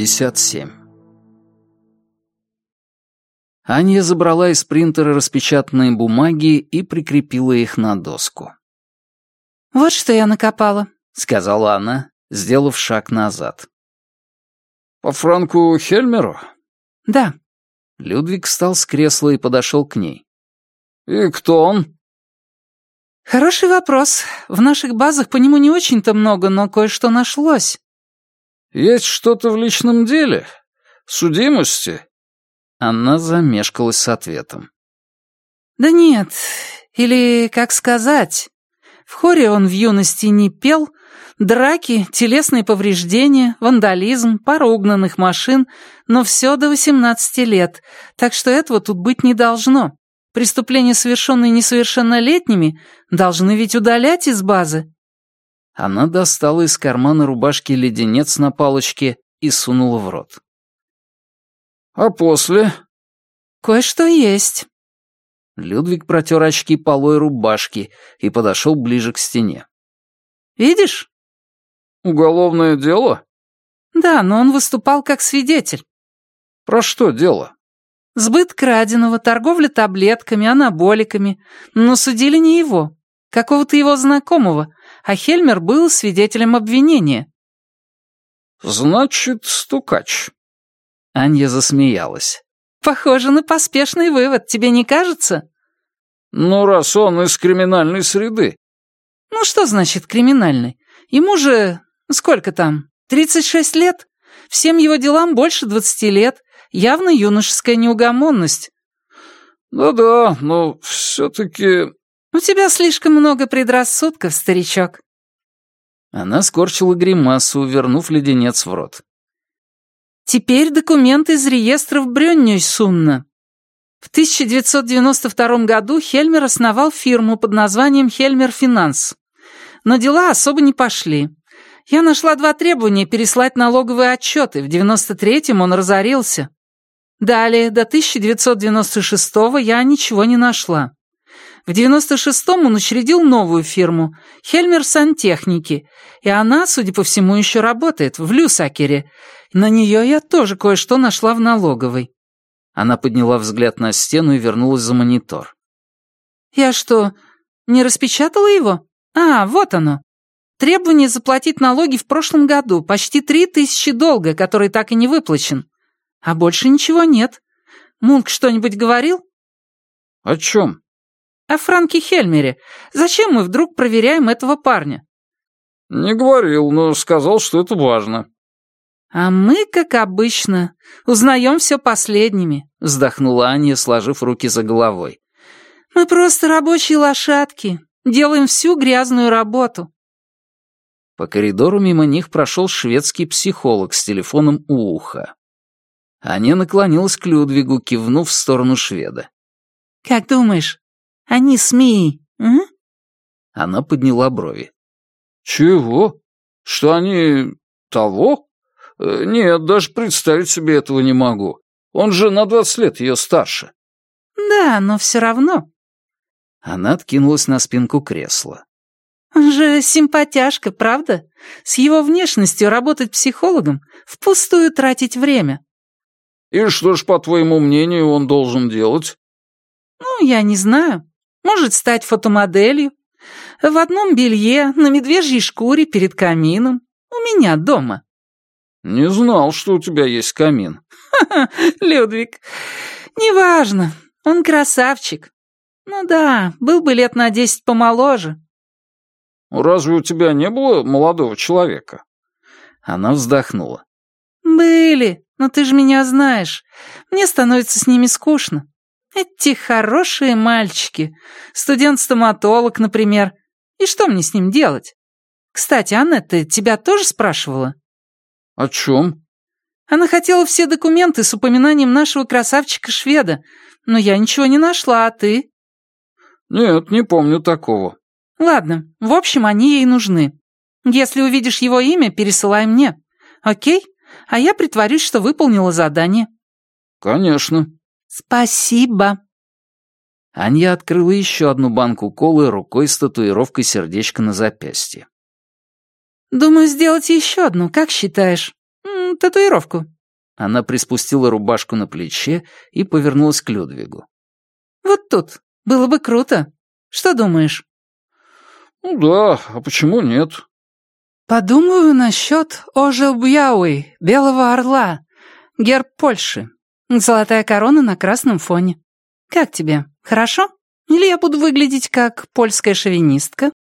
57 Аня забрала из принтера распечатанные бумаги и прикрепила их на доску. «Вот что я накопала», — сказала она, сделав шаг назад. «По Франку Хельмеру?» «Да». Людвиг встал с кресла и подошел к ней. «И кто он?» «Хороший вопрос. В наших базах по нему не очень-то много, но кое-что нашлось». «Есть что-то в личном деле? Судимости?» Она замешкалась с ответом. «Да нет. Или, как сказать, в хоре он в юности не пел, драки, телесные повреждения, вандализм, пара угнанных машин, но все до 18 лет, так что этого тут быть не должно. Преступления, совершенные несовершеннолетними, должны ведь удалять из базы. Она достала из кармана рубашки леденец на палочке и сунула в рот. «А после?» «Кое-что есть». Людвиг протер очки полой рубашки и подошел ближе к стене. «Видишь?» «Уголовное дело?» «Да, но он выступал как свидетель». «Про что дело?» «Сбыт краденого, торговля таблетками, анаболиками. Но судили не его, какого-то его знакомого, а Хельмер был свидетелем обвинения». «Значит, стукач». Анья засмеялась. «Похоже на поспешный вывод, тебе не кажется?» «Ну, раз он из криминальной среды». «Ну, что значит криминальной? Ему же... сколько там? 36 лет? Всем его делам больше 20 лет. Явно юношеская неугомонность». «Да-да, но все-таки...» «У тебя слишком много предрассудков, старичок». Она скорчила гримасу, вернув леденец в рот. «Теперь документ из реестров Брённюйсунна. В 1992 году Хельмер основал фирму под названием «Хельмер Финанс». Но дела особо не пошли. Я нашла два требования переслать налоговые отчеты. В 93-м он разорился. Далее, до 1996-го я ничего не нашла. В 96-м он учредил новую фирму «Хельмер Сантехники», и она, судя по всему, еще работает в Люсакере. На нее я тоже кое-что нашла в налоговой. Она подняла взгляд на стену и вернулась за монитор. «Я что, не распечатала его? А, вот оно. Требование заплатить налоги в прошлом году, почти три тысячи долга, который так и не выплачен. А больше ничего нет. Мунк что-нибудь говорил?» «О чем?» «О Франке Хельмере. Зачем мы вдруг проверяем этого парня?» «Не говорил, но сказал, что это важно». «А мы, как обычно, узнаем все последними», — вздохнула Аня, сложив руки за головой. «Мы просто рабочие лошадки, делаем всю грязную работу». По коридору мимо них прошел шведский психолог с телефоном у уха. Аня наклонилась к Людвигу, кивнув в сторону шведа. «Как думаешь, они СМИ, м?» Она подняла брови. «Чего? Что они... того?» Э, «Нет, даже представить себе этого не могу. Он же на двадцать лет ее старше». «Да, но все равно». Она откинулась на спинку кресла. «Он же симпатяшка, правда? С его внешностью работать психологом — впустую тратить время». «И что ж, по твоему мнению, он должен делать?» «Ну, я не знаю. Может, стать фотомоделью. В одном белье, на медвежьей шкуре, перед камином. У меня дома». «Не знал, что у тебя есть камин». «Ха-ха, Людвиг, неважно, он красавчик. Ну да, был бы лет на десять помоложе». «Разве у тебя не было молодого человека?» Она вздохнула. «Были, но ты же меня знаешь. Мне становится с ними скучно. Эти хорошие мальчики. Студент-стоматолог, например. И что мне с ним делать? Кстати, Аннетта тебя тоже спрашивала?» «О чем?» Она хотела все документы с упоминанием нашего красавчика-шведа, но я ничего не нашла, а ты?» «Нет, не помню такого». «Ладно, в общем, они ей нужны. Если увидишь его имя, пересылай мне. Окей? А я притворюсь, что выполнила задание». «Конечно». «Спасибо». Анья открыла еще одну банку колы рукой с татуировкой сердечка на запястье. «Думаю, сделать еще одну, как считаешь? татуировку?» Она приспустила рубашку на плече и повернулась к Людвигу. «Вот тут. Было бы круто. Что думаешь?» «Ну да, а почему нет?» «Подумаю насчет Ожелбьяуи, Белого Орла, герб Польши. Золотая корона на красном фоне. Как тебе, хорошо? Или я буду выглядеть как польская шовинистка?»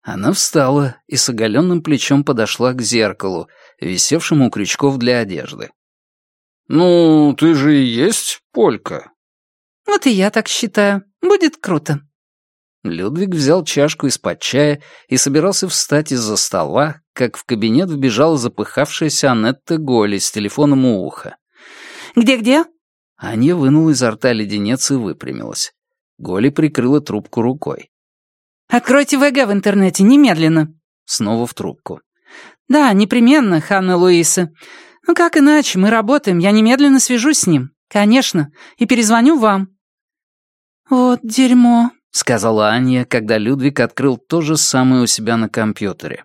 Она встала и с оголенным плечом подошла к зеркалу, висевшему у крючков для одежды. «Ну, ты же и есть полька». «Вот и я так считаю. Будет круто». Людвиг взял чашку из-под чая и собирался встать из-за стола, как в кабинет вбежала запыхавшаяся Анетта Голи с телефоном у уха. «Где-где?» Аня вынула изо рта леденец и выпрямилась. Голи прикрыла трубку рукой. «Откройте ВГ в интернете, немедленно!» Снова в трубку. «Да, непременно, Ханна Луиса. Ну как иначе, мы работаем, я немедленно свяжусь с ним. Конечно, и перезвоню вам». «Вот дерьмо», — сказала Аня, когда Людвиг открыл то же самое у себя на компьютере.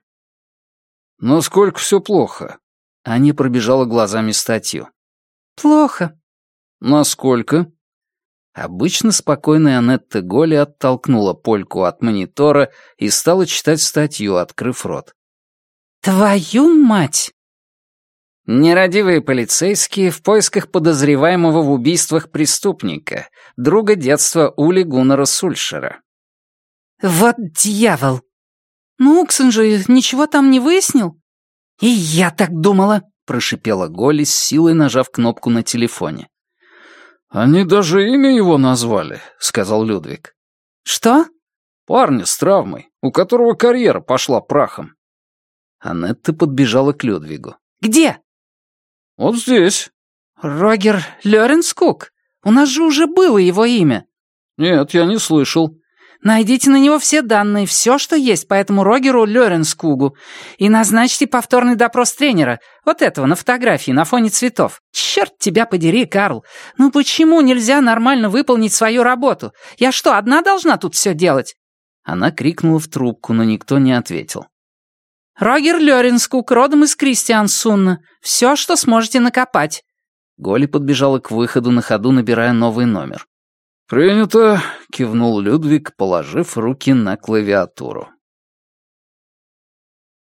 «Насколько все плохо?» Аня пробежала глазами статью. «Плохо». «Насколько?» Обычно спокойная Анетта Голи оттолкнула Польку от монитора и стала читать статью, открыв рот. «Твою мать!» Нерадивые полицейские в поисках подозреваемого в убийствах преступника, друга детства Ули Гуннера Сульшера. «Вот дьявол!» «Ну, Уксон же ничего там не выяснил?» «И я так думала!» — прошипела Голи с силой нажав кнопку на телефоне. «Они даже имя его назвали», — сказал Людвиг. «Что?» «Парня с травмой, у которого карьера пошла прахом». Анетта подбежала к Людвигу. «Где?» «Вот здесь». «Рогер Лёренскук? У нас же уже было его имя». «Нет, я не слышал». Найдите на него все данные, все, что есть по этому Рогеру Лёренскугу, и назначьте повторный допрос тренера, вот этого на фотографии, на фоне цветов. Черт тебя подери, Карл. Ну почему нельзя нормально выполнить свою работу? Я что, одна должна тут все делать?» Она крикнула в трубку, но никто не ответил. «Рогер Лёренскук, родом из Кристиансунна. Все, что сможете накопать». Голи подбежала к выходу на ходу, набирая новый номер. «Принято», — кивнул Людвиг, положив руки на клавиатуру.